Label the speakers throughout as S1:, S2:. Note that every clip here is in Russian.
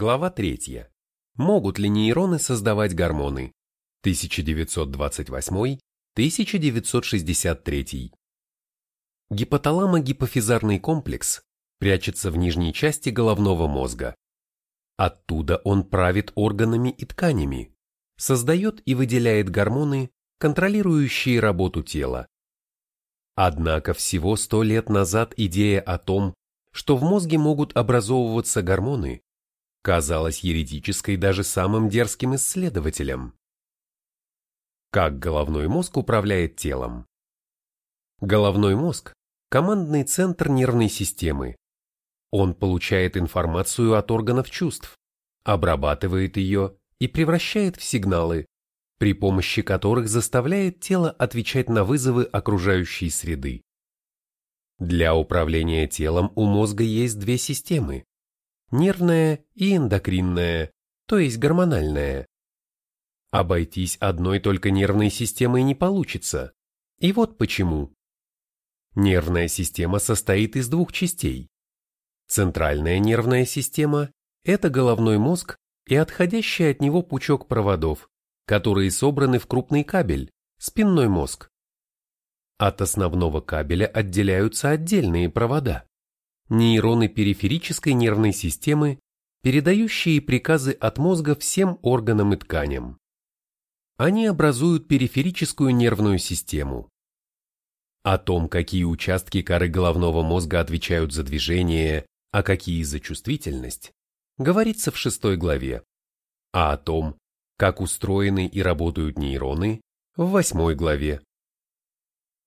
S1: Глава 3. Могут ли нейроны создавать гормоны? 1928-1963. Гипоталамо-гипофизарный комплекс прячется в нижней части головного мозга. Оттуда он правит органами и тканями, создает и выделяет гормоны, контролирующие работу тела. Однако всего сто лет назад идея о том, что в мозге могут образовываться гормоны, казалась еретической даже самым дерзким исследователям. Как головной мозг управляет телом? Головной мозг – командный центр нервной системы. Он получает информацию от органов чувств, обрабатывает ее и превращает в сигналы, при помощи которых заставляет тело отвечать на вызовы окружающей среды. Для управления телом у мозга есть две системы – нервная и эндокринная, то есть гормональная. Обойтись одной только нервной системой не получится. И вот почему. Нервная система состоит из двух частей. Центральная нервная система – это головной мозг и отходящий от него пучок проводов, которые собраны в крупный кабель, спинной мозг. От основного кабеля отделяются отдельные провода, нейроны периферической нервной системы, передающие приказы от мозга всем органам и тканям. Они образуют периферическую нервную систему. О том, какие участки коры головного мозга отвечают за движение, а какие за чувствительность, говорится в шестой главе, а о том, как устроены и работают нейроны, в восьмой главе.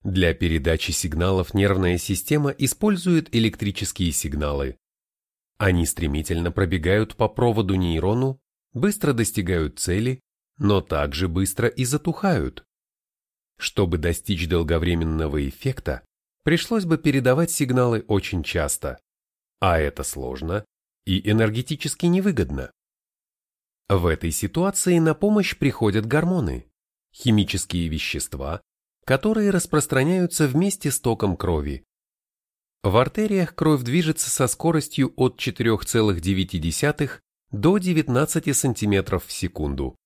S1: Для передачи сигналов нервная система использует электрические сигналы. Они стремительно пробегают по проводу нейрону, быстро достигают цели, но также быстро и затухают. Чтобы достичь долговременного эффекта, пришлось бы передавать сигналы очень часто, а это сложно и энергетически невыгодно. В этой ситуации на помощь приходят гормоны, химические вещества, которые распространяются вместе с током крови. В артериях кровь движется со скоростью от 4,9 до 19 см в секунду,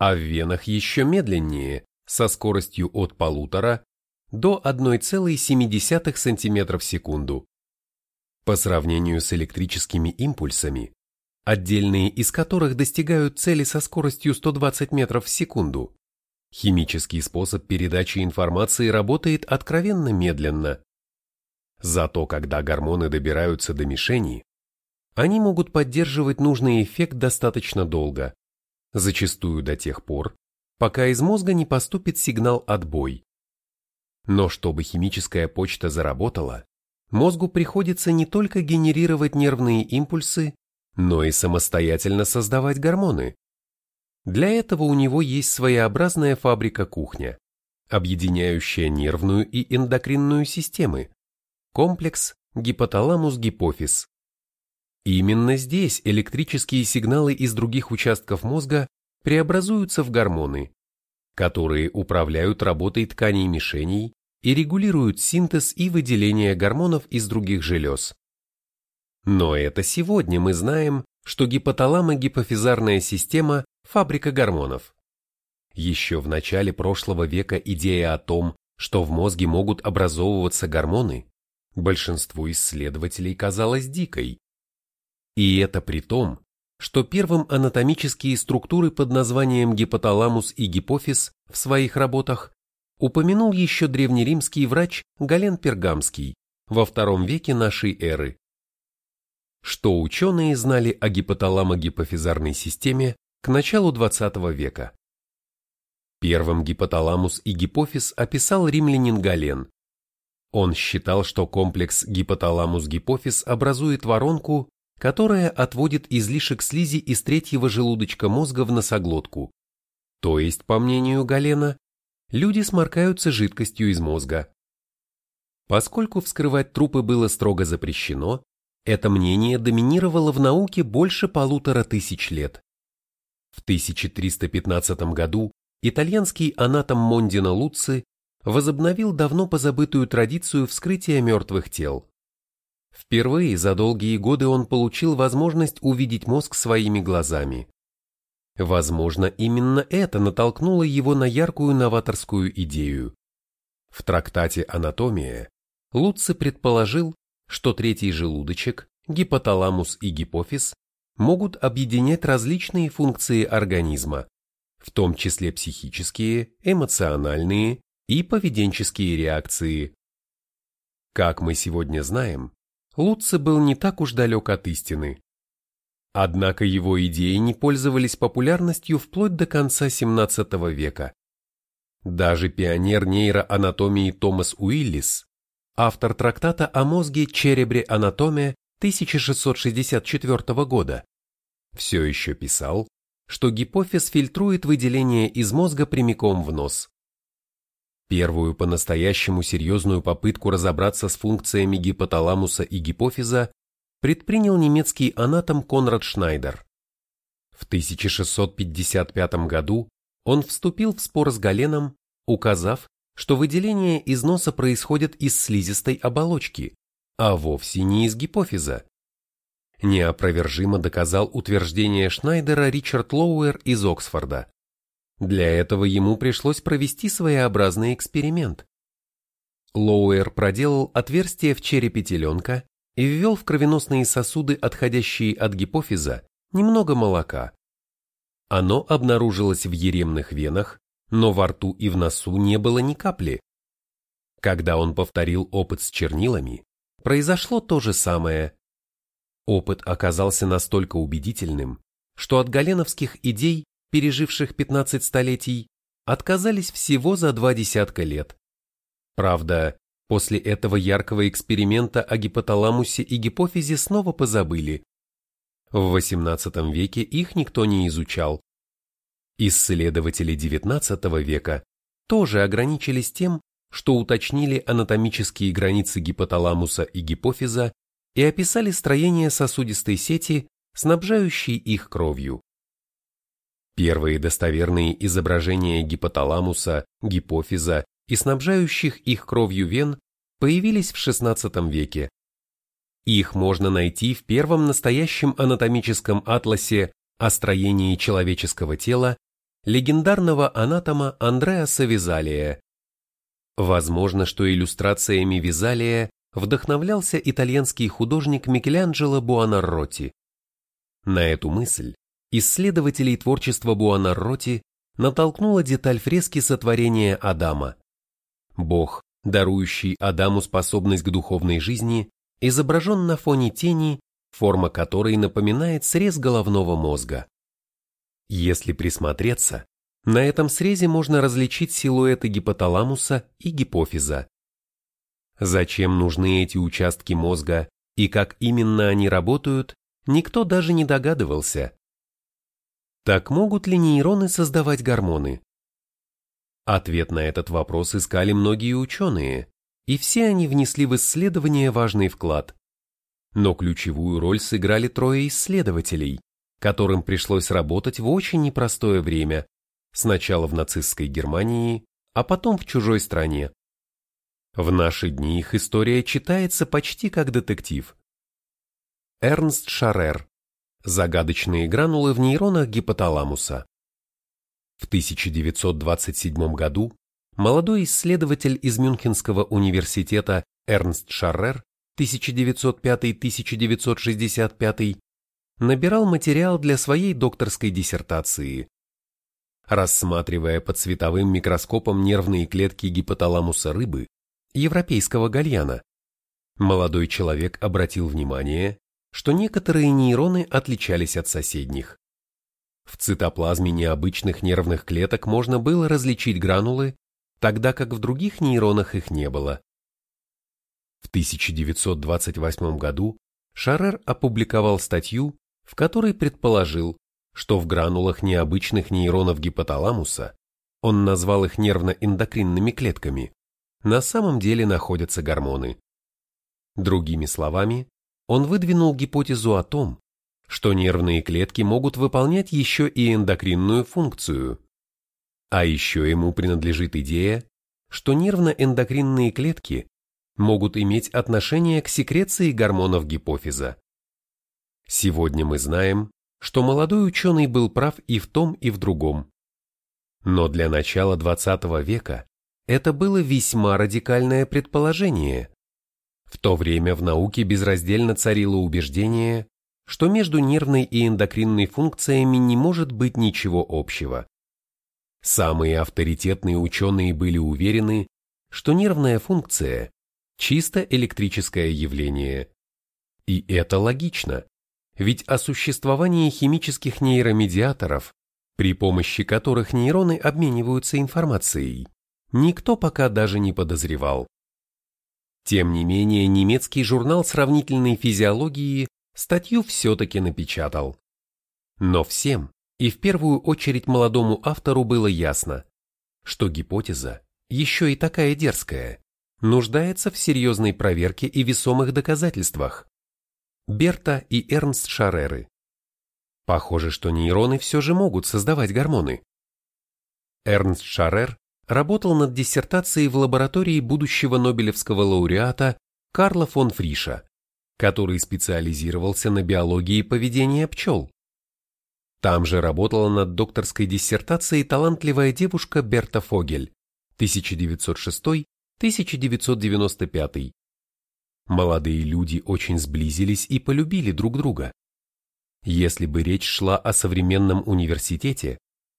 S1: а в венах еще медленнее, со скоростью от 1,5 до 1,7 см в секунду. По сравнению с электрическими импульсами, отдельные из которых достигают цели со скоростью 120 метров в секунду. Химический способ передачи информации работает откровенно медленно. Зато когда гормоны добираются до мишени, они могут поддерживать нужный эффект достаточно долго, зачастую до тех пор, пока из мозга не поступит сигнал «отбой». Но чтобы химическая почта заработала, мозгу приходится не только генерировать нервные импульсы, но и самостоятельно создавать гормоны. Для этого у него есть своеобразная фабрика-кухня, объединяющая нервную и эндокринную системы, комплекс гипоталамус-гипофиз. Именно здесь электрические сигналы из других участков мозга преобразуются в гормоны, которые управляют работой тканей мишеней и регулируют синтез и выделение гормонов из других желез. Но это сегодня мы знаем, что гипоталамо-гипофизарная система – фабрика гормонов. Еще в начале прошлого века идея о том, что в мозге могут образовываться гормоны, большинству исследователей казалась дикой. И это при том, что первым анатомические структуры под названием гипоталамус и гипофиз в своих работах упомянул еще древнеримский врач Гален Пергамский во втором веке нашей эры что ученые знали о гипоталамо-гипофизарной системе к началу XX века. Первым гипоталамус и гипофиз описал римлянин Гален. Он считал, что комплекс гипоталамус-гипофиз образует воронку, которая отводит излишек слизи из третьего желудочка мозга в носоглотку. То есть, по мнению Галена, люди сморкаются жидкостью из мозга. Поскольку вскрывать трупы было строго запрещено, это мнение доминировало в науке больше полутора тысяч лет. В 1315 году итальянский анатом Мондино Луци возобновил давно позабытую традицию вскрытия мертвых тел. Впервые за долгие годы он получил возможность увидеть мозг своими глазами. Возможно, именно это натолкнуло его на яркую новаторскую идею. В трактате «Анатомия» Луци предположил, что третий желудочек, гипоталамус и гипофиз могут объединять различные функции организма, в том числе психические, эмоциональные и поведенческие реакции. Как мы сегодня знаем, Луци был не так уж далек от истины. Однако его идеи не пользовались популярностью вплоть до конца XVII века. Даже пионер нейроанатомии Томас Уиллис, автор трактата о мозге «Черебре анатомия» 1664 года, все еще писал, что гипофиз фильтрует выделение из мозга прямиком в нос. Первую по-настоящему серьезную попытку разобраться с функциями гипоталамуса и гипофиза предпринял немецкий анатом Конрад Шнайдер. В 1655 году он вступил в спор с Галеном, указав, что выделение из носа происходит из слизистой оболочки, а вовсе не из гипофиза. Неопровержимо доказал утверждение Шнайдера Ричард Лоуэр из Оксфорда. Для этого ему пришлось провести своеобразный эксперимент. Лоуэр проделал отверстие в черепе теленка и ввел в кровеносные сосуды, отходящие от гипофиза, немного молока. Оно обнаружилось в еремных венах, но во рту и в носу не было ни капли. Когда он повторил опыт с чернилами, произошло то же самое. Опыт оказался настолько убедительным, что от галеновских идей, переживших 15 столетий, отказались всего за два десятка лет. Правда, после этого яркого эксперимента о гипоталамусе и гипофизе снова позабыли. В XVIII веке их никто не изучал. Исследователи XIX века тоже ограничились тем, что уточнили анатомические границы гипоталамуса и гипофиза и описали строение сосудистой сети, снабжающей их кровью. Первые достоверные изображения гипоталамуса, гипофиза и снабжающих их кровью вен появились в XVI веке. Их можно найти в первом настоящем анатомическом атласе о строении человеческого тела легендарного анатома Андреаса Визалия. Возможно, что иллюстрациями Визалия вдохновлялся итальянский художник Микеланджело Буонаротти. На эту мысль исследователей творчества Буонаротти натолкнула деталь фрески сотворения Адама. Бог, дарующий Адаму способность к духовной жизни, изображен на фоне тени, форма которой напоминает срез головного мозга. Если присмотреться, на этом срезе можно различить силуэты гипоталамуса и гипофиза. Зачем нужны эти участки мозга и как именно они работают, никто даже не догадывался. Так могут ли нейроны создавать гормоны? Ответ на этот вопрос искали многие ученые, и все они внесли в исследование важный вклад. Но ключевую роль сыграли трое исследователей, которым пришлось работать в очень непростое время, сначала в нацистской Германии, а потом в чужой стране. В наши дни их история читается почти как детектив. Эрнст Шарер. Загадочные гранулы в нейронах гипоталамуса. В 1927 году молодой исследователь из Мюнхенского университета Эрнст Шарер 1905-1965 набирал материал для своей докторской диссертации. Рассматривая под световым микроскопом нервные клетки гипоталамуса рыбы, европейского гальяна, молодой человек обратил внимание, что некоторые нейроны отличались от соседних. В цитоплазме необычных нервных клеток можно было различить гранулы, тогда как в других нейронах их не было. В 1928 году Шарер опубликовал статью, в которой предположил, что в гранулах необычных нейронов гипоталамуса, он назвал их нервно-эндокринными клетками, на самом деле находятся гормоны. Другими словами, он выдвинул гипотезу о том, что нервные клетки могут выполнять еще и эндокринную функцию. А еще ему принадлежит идея, что нервно-эндокринные клетки могут иметь отношение к секреции гормонов гипофиза. Сегодня мы знаем, что молодой ученый был прав и в том, и в другом. Но для начала 20 века это было весьма радикальное предположение. В то время в науке безраздельно царило убеждение, что между нервной и эндокринной функциями не может быть ничего общего. Самые авторитетные ученые были уверены, что нервная функция – чисто электрическое явление. И это логично, ведь о существовании химических нейромедиаторов, при помощи которых нейроны обмениваются информацией, никто пока даже не подозревал. Тем не менее, немецкий журнал сравнительной физиологии статью все-таки напечатал. Но всем, и в первую очередь молодому автору было ясно, что гипотеза, еще и такая дерзкая, нуждается в серьезной проверке и весомых доказательствах. Берта и Эрнст Шареры. Похоже, что нейроны все же могут создавать гормоны. Эрнст Шарер работал над диссертацией в лаборатории будущего Нобелевского лауреата Карла фон Фриша, который специализировался на биологии поведения пчел. Там же работала над докторской диссертацией талантливая девушка Берта Фогель, 1906-1995. Молодые люди очень сблизились и полюбили друг друга. Если бы речь шла о современном университете,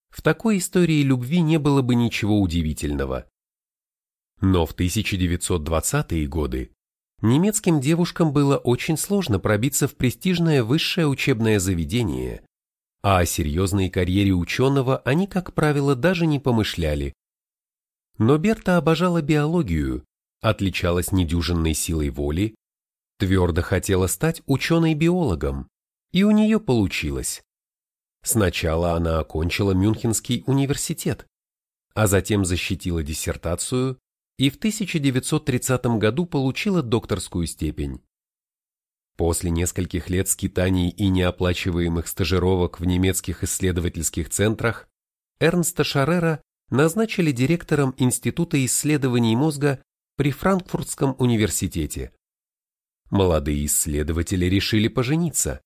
S1: в такой истории любви не было бы ничего удивительного. Но в 1920-е годы немецким девушкам было очень сложно пробиться в престижное высшее учебное заведение, а о серьезной карьере ученого они, как правило, даже не помышляли. Но Берта обожала биологию, отличалась недюжинной силой воли, твердо хотела стать ученой-биологом, и у нее получилось. Сначала она окончила Мюнхенский университет, а затем защитила диссертацию и в 1930 году получила докторскую степень. После нескольких лет скитаний и неоплачиваемых стажировок в немецких исследовательских центрах Эрнста Шарера назначили директором Института исследований мозга при Франкфуртском университете. Молодые исследователи решили пожениться.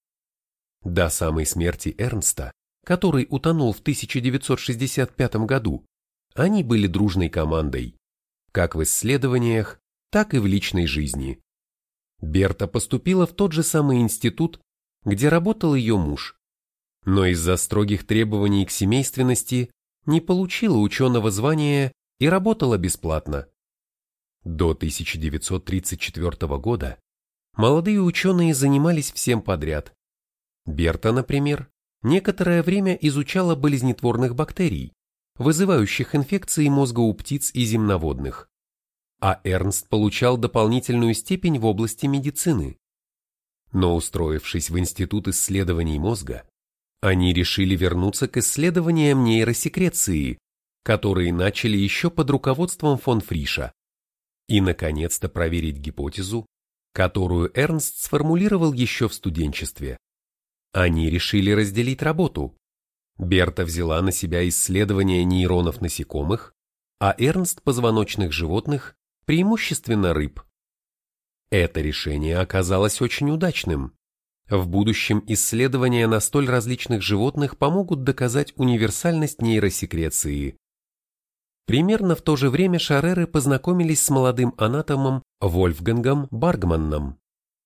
S1: До самой смерти Эрнста, который утонул в 1965 году, они были дружной командой как в исследованиях, так и в личной жизни. Берта поступила в тот же самый институт, где работал ее муж, но из-за строгих требований к семейственности не получила ученого звания и работала бесплатно. До 1934 года молодые ученые занимались всем подряд. Берта, например, некоторое время изучала болезнетворных бактерий, вызывающих инфекции мозга у птиц и земноводных. А Эрнст получал дополнительную степень в области медицины. Но устроившись в Институт исследований мозга, они решили вернуться к исследованиям нейросекреции, которые начали еще под руководством фон Фриша, и, наконец-то, проверить гипотезу, которую Эрнст сформулировал еще в студенчестве. Они решили разделить работу, Берта взяла на себя исследование нейронов насекомых, а Эрнст – позвоночных животных, преимущественно рыб. Это решение оказалось очень удачным. В будущем исследования на столь различных животных помогут доказать универсальность нейросекреции. Примерно в то же время Шареры познакомились с молодым анатомом Вольфгангом Баргманном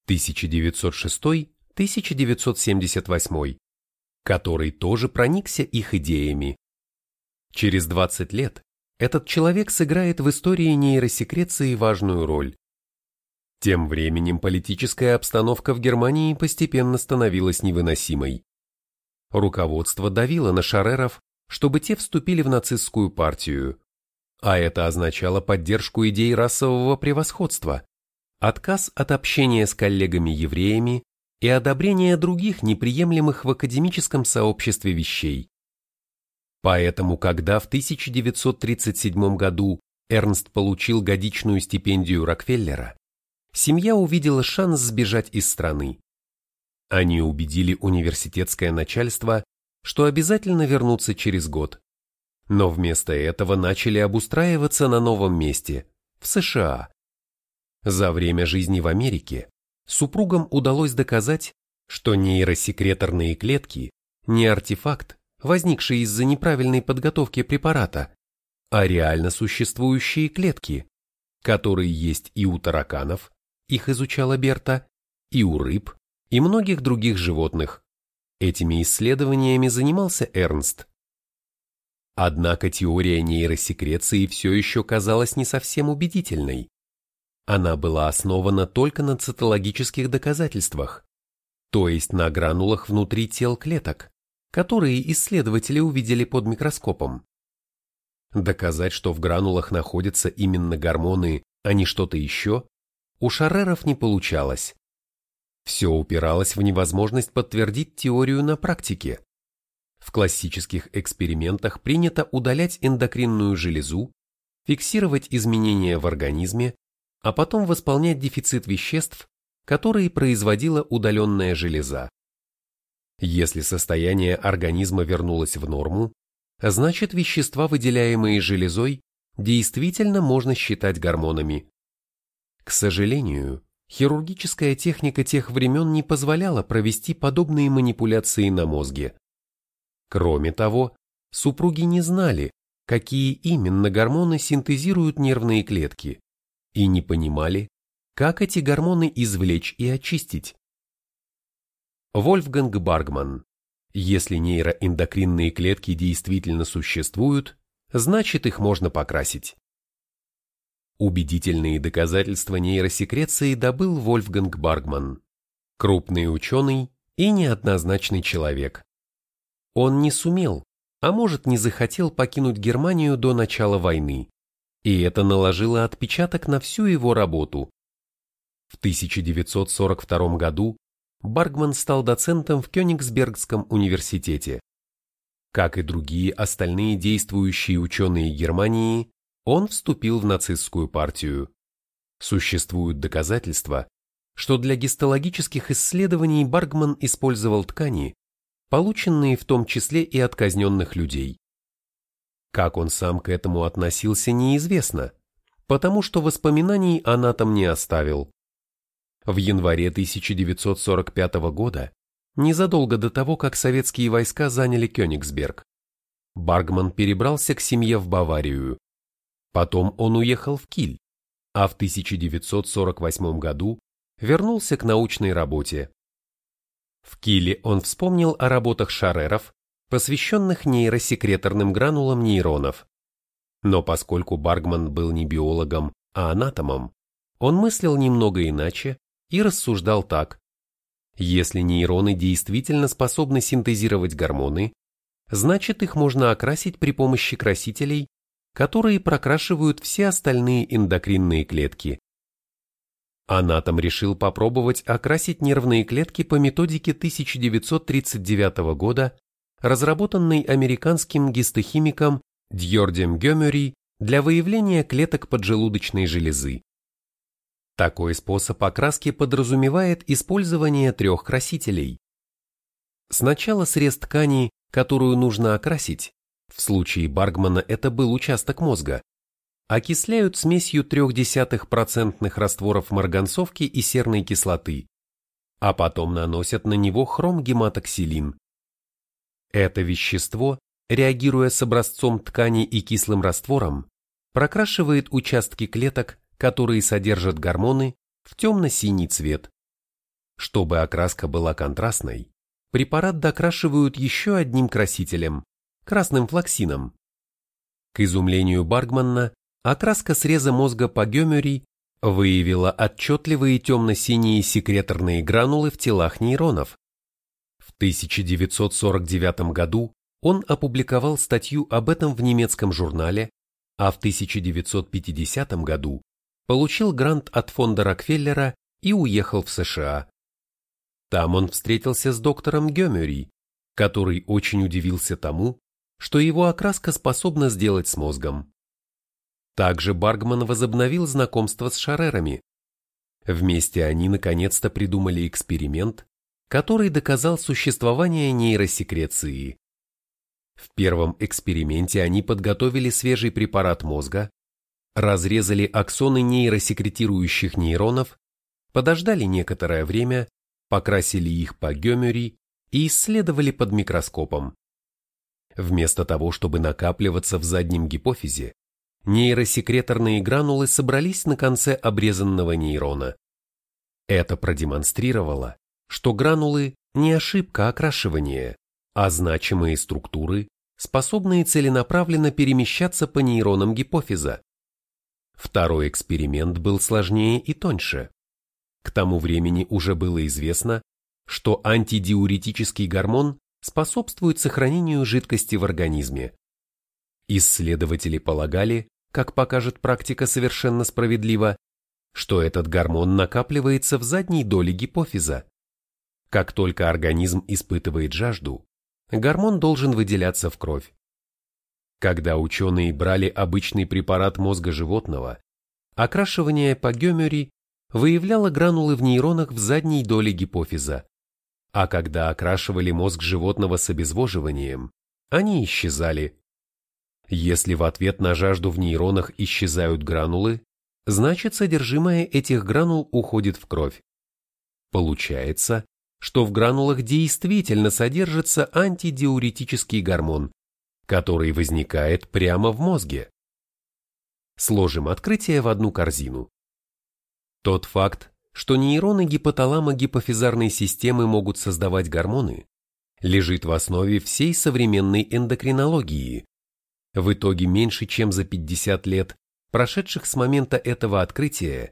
S1: 1906-1978 который тоже проникся их идеями. Через 20 лет этот человек сыграет в истории нейросекреции важную роль. Тем временем политическая обстановка в Германии постепенно становилась невыносимой. Руководство давило на шареров, чтобы те вступили в нацистскую партию, а это означало поддержку идей расового превосходства, отказ от общения с коллегами-евреями и одобрение других неприемлемых в академическом сообществе вещей. Поэтому, когда в 1937 году Эрнст получил годичную стипендию Рокфеллера, семья увидела шанс сбежать из страны. Они убедили университетское начальство, что обязательно вернутся через год. Но вместо этого начали обустраиваться на новом месте, в США. За время жизни в Америке супругам удалось доказать, что нейросекреторные клетки не артефакт, возникший из-за неправильной подготовки препарата, а реально существующие клетки, которые есть и у тараканов, их изучала Берта, и у рыб, и многих других животных. Этими исследованиями занимался Эрнст. Однако теория нейросекреции все еще казалась не совсем убедительной. Она была основана только на цитологических доказательствах, то есть на гранулах внутри тел клеток, которые исследователи увидели под микроскопом. Доказать, что в гранулах находятся именно гормоны, а не что-то еще, у Шареров не получалось. Все упиралось в невозможность подтвердить теорию на практике. В классических экспериментах принято удалять эндокринную железу, фиксировать изменения в организме, а потом восполнять дефицит веществ, которые производила удаленная железа. Если состояние организма вернулось в норму, значит вещества, выделяемые железой, действительно можно считать гормонами. К сожалению, хирургическая техника тех времен не позволяла провести подобные манипуляции на мозге. Кроме того, супруги не знали, какие именно гормоны синтезируют нервные клетки, и не понимали, как эти гормоны извлечь и очистить. Вольфганг Баргман. Если нейроэндокринные клетки действительно существуют, значит их можно покрасить. Убедительные доказательства нейросекреции добыл Вольфганг Баргман, крупный ученый и неоднозначный человек. Он не сумел, а может не захотел покинуть Германию до начала войны, и это наложило отпечаток на всю его работу. В 1942 году Баргман стал доцентом в Кёнигсбергском университете. Как и другие остальные действующие ученые Германии, он вступил в нацистскую партию. Существуют доказательства, что для гистологических исследований Баргман использовал ткани, полученные в том числе и от казненных людей. Как он сам к этому относился, неизвестно, потому что воспоминаний анатом не оставил. В январе 1945 года, незадолго до того, как советские войска заняли Кёнигсберг, Баргман перебрался к семье в Баварию, Потом он уехал в Киль, а в 1948 году вернулся к научной работе. В Киле он вспомнил о работах Шареров, посвященных нейросекреторным гранулам нейронов. Но поскольку Баргман был не биологом, а анатомом, он мыслил немного иначе и рассуждал так. Если нейроны действительно способны синтезировать гормоны, значит их можно окрасить при помощи красителей которые прокрашивают все остальные эндокринные клетки. Анатом решил попробовать окрасить нервные клетки по методике 1939 года, разработанной американским гистохимиком Дьордем Гёмери для выявления клеток поджелудочной железы. Такой способ окраски подразумевает использование трех красителей. Сначала срез ткани, которую нужно окрасить, в случае Баргмана это был участок мозга, окисляют смесью 0,3% растворов марганцовки и серной кислоты, а потом наносят на него хромгематоксилин. Это вещество, реагируя с образцом ткани и кислым раствором, прокрашивает участки клеток, которые содержат гормоны, в темно-синий цвет. Чтобы окраска была контрастной, препарат докрашивают еще одним красителем красным флоксином. К изумлению Баргманна, окраска среза мозга по Гёмери выявила отчетливые темно-синие секреторные гранулы в телах нейронов. В 1949 году он опубликовал статью об этом в немецком журнале, а в 1950 году получил грант от фонда Рокфеллера и уехал в США. Там он встретился с доктором Гёмери, который очень удивился тому, что его окраска способна сделать с мозгом. Также Баргман возобновил знакомство с шарерами. Вместе они наконец-то придумали эксперимент, который доказал существование нейросекреции. В первом эксперименте они подготовили свежий препарат мозга, разрезали аксоны нейросекретирующих нейронов, подождали некоторое время, покрасили их по геомери и исследовали под микроскопом. Вместо того, чтобы накапливаться в заднем гипофизе, нейросекреторные гранулы собрались на конце обрезанного нейрона. Это продемонстрировало, что гранулы не ошибка окрашивания, а значимые структуры, способные целенаправленно перемещаться по нейронам гипофиза. Второй эксперимент был сложнее и тоньше. К тому времени уже было известно, что антидиуретический гормон способствует сохранению жидкости в организме. Исследователи полагали, как покажет практика совершенно справедливо, что этот гормон накапливается в задней доле гипофиза. Как только организм испытывает жажду, гормон должен выделяться в кровь. Когда ученые брали обычный препарат мозга животного, окрашивание по гемери выявляло гранулы в нейронах в задней доле гипофиза, а когда окрашивали мозг животного с обезвоживанием, они исчезали. Если в ответ на жажду в нейронах исчезают гранулы, значит содержимое этих гранул уходит в кровь. Получается, что в гранулах действительно содержится антидиуретический гормон, который возникает прямо в мозге. Сложим открытие в одну корзину. Тот факт, что нейроны гипоталамо-гипофизарной системы могут создавать гормоны, лежит в основе всей современной эндокринологии. В итоге меньше чем за 50 лет, прошедших с момента этого открытия,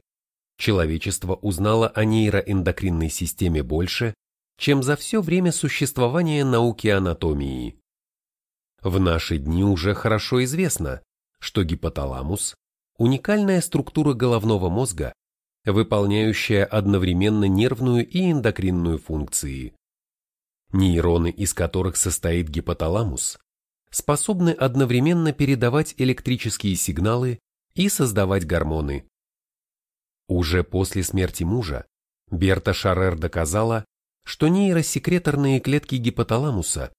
S1: человечество узнало о нейроэндокринной системе больше, чем за все время существования науки анатомии. В наши дни уже хорошо известно, что гипоталамус – уникальная структура головного мозга, выполняющая одновременно нервную и эндокринную функции. Нейроны, из которых состоит гипоталамус, способны одновременно передавать электрические сигналы и создавать гормоны. Уже после смерти мужа Берта Шарер доказала, что нейросекреторные клетки гипоталамуса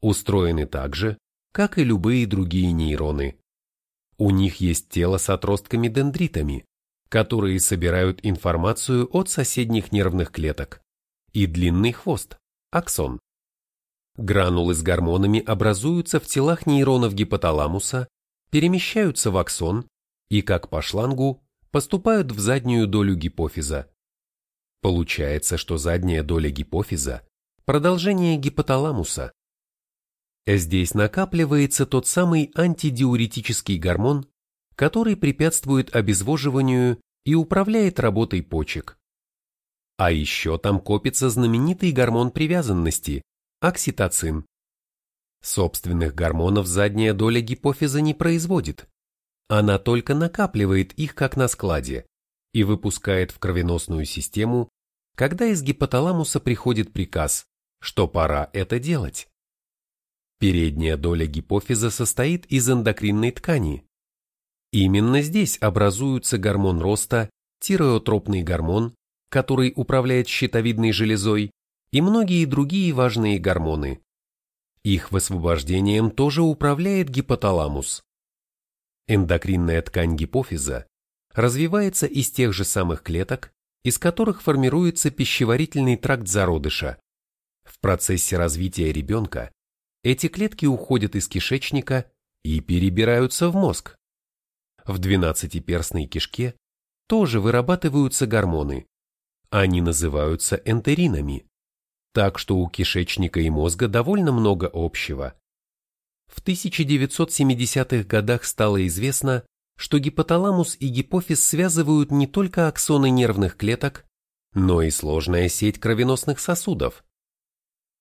S1: устроены так же, как и любые другие нейроны. У них есть тело с отростками-дендритами, которые собирают информацию от соседних нервных клеток, и длинный хвост, аксон. Гранулы с гормонами образуются в телах нейронов гипоталамуса, перемещаются в аксон и, как по шлангу, поступают в заднюю долю гипофиза. Получается, что задняя доля гипофиза – продолжение гипоталамуса, Здесь накапливается тот самый антидиуретический гормон, который препятствует обезвоживанию и управляет работой почек. А еще там копится знаменитый гормон привязанности – окситоцин. Собственных гормонов задняя доля гипофиза не производит. Она только накапливает их как на складе и выпускает в кровеносную систему, когда из гипоталамуса приходит приказ, что пора это делать. Передняя доля гипофиза состоит из эндокринной ткани. Именно здесь образуются гормон роста, тиреотропный гормон, который управляет щитовидной железой, и многие другие важные гормоны. Их высвобождением тоже управляет гипоталамус. Эндокринная ткань гипофиза развивается из тех же самых клеток, из которых формируется пищеварительный тракт зародыша. В процессе развития ребенка эти клетки уходят из кишечника и перебираются в мозг. В двенадцатиперстной кишке тоже вырабатываются гормоны. Они называются энтеринами. Так что у кишечника и мозга довольно много общего. В 1970-х годах стало известно, что гипоталамус и гипофиз связывают не только аксоны нервных клеток, но и сложная сеть кровеносных сосудов.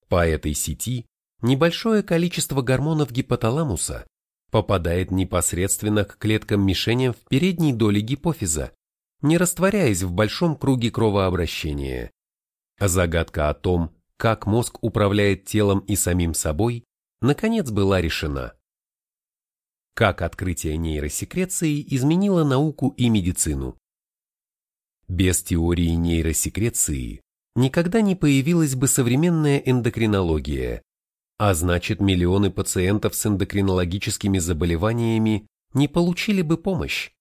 S1: По этой сети небольшое количество гормонов гипоталамуса попадает непосредственно к клеткам-мишеням в передней доле гипофиза, не растворяясь в большом круге кровообращения. А загадка о том, как мозг управляет телом и самим собой, наконец была решена. Как открытие нейросекреции изменило науку и медицину. Без теории нейросекреции никогда не появилась бы современная эндокринология, а значит миллионы пациентов с эндокринологическими заболеваниями не получили бы помощь.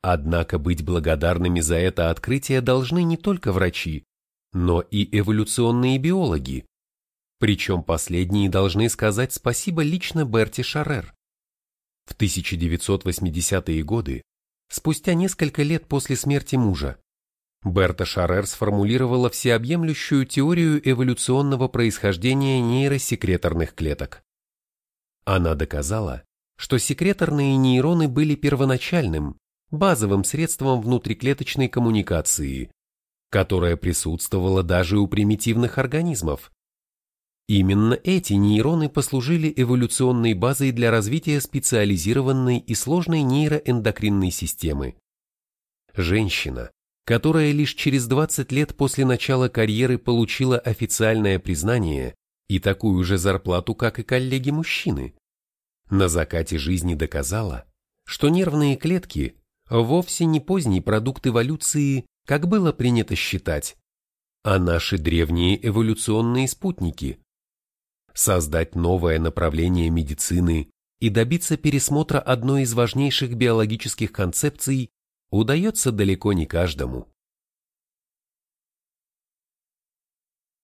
S1: Однако быть благодарными за это открытие должны не только врачи, но и эволюционные биологи. Причем последние должны сказать спасибо лично Берти Шарер. В 1980-е годы, спустя несколько лет после смерти мужа, Берта Шарер сформулировала всеобъемлющую теорию эволюционного происхождения нейросекреторных клеток. Она доказала, что секреторные нейроны были первоначальным, базовым средством внутриклеточной коммуникации, которое присутствовало даже у примитивных организмов. Именно эти нейроны послужили эволюционной базой для развития специализированной и сложной нейроэндокринной системы. Женщина, которая лишь через 20 лет после начала карьеры получила официальное признание и такую же зарплату, как и коллеги-мужчины, на закате жизни доказала, что нервные клетки вовсе не поздний продукт эволюции, как было принято считать, а наши древние эволюционные спутники. Создать новое направление медицины и добиться пересмотра одной из важнейших биологических концепций удается далеко не каждому.